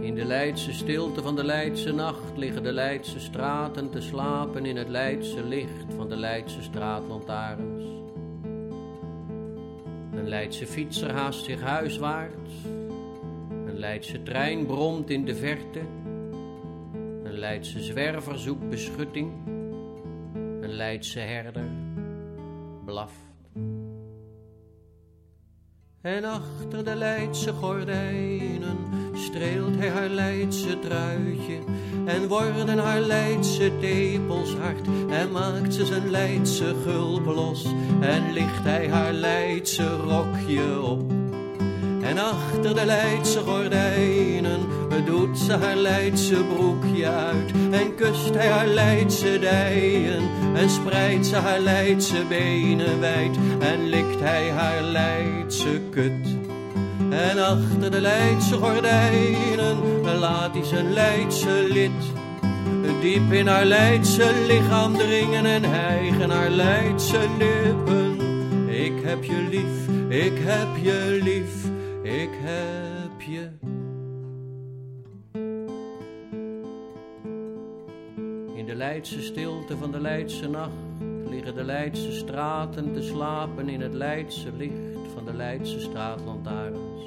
In de Leidse stilte van de Leidse nacht liggen de Leidse straten te slapen in het Leidse licht van de Leidse straatlantaarns. Een Leidse fietser haast zich huiswaarts. Een Leidse trein bromt in de verte. Een Leidse zwerver zoekt beschutting. Een Leidse herder blaft. En achter de Leidse gordijnen streelt hij haar Leidse truitje. En worden haar Leidse tepels hard. En maakt ze zijn Leidse gulp los. En licht hij haar Leidse rokje op. En achter de Leidse gordijnen doet ze haar Leidse broekje uit. En kust hij haar Leidse dijen. En spreidt ze haar Leidse benen wijd. En likt hij haar Leidse kut. En achter de Leidse gordijnen laat hij zijn Leidse lid. Diep in haar Leidse lichaam dringen en hijgen haar Leidse lippen. Ik heb je lief, ik heb je lief, ik heb je. In de Leidse stilte van de Leidse nacht liggen de Leidse straten te slapen in het Leidse licht van de Leidse straatlantaarns.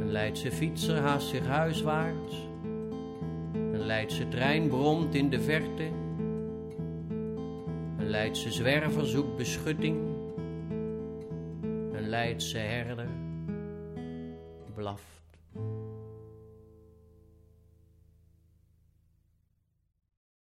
Een Leidse fietser haast zich huiswaarts. Een Leidse trein bromt in de verte. Een Leidse zwerver zoekt beschutting. Een Leidse herder blaft.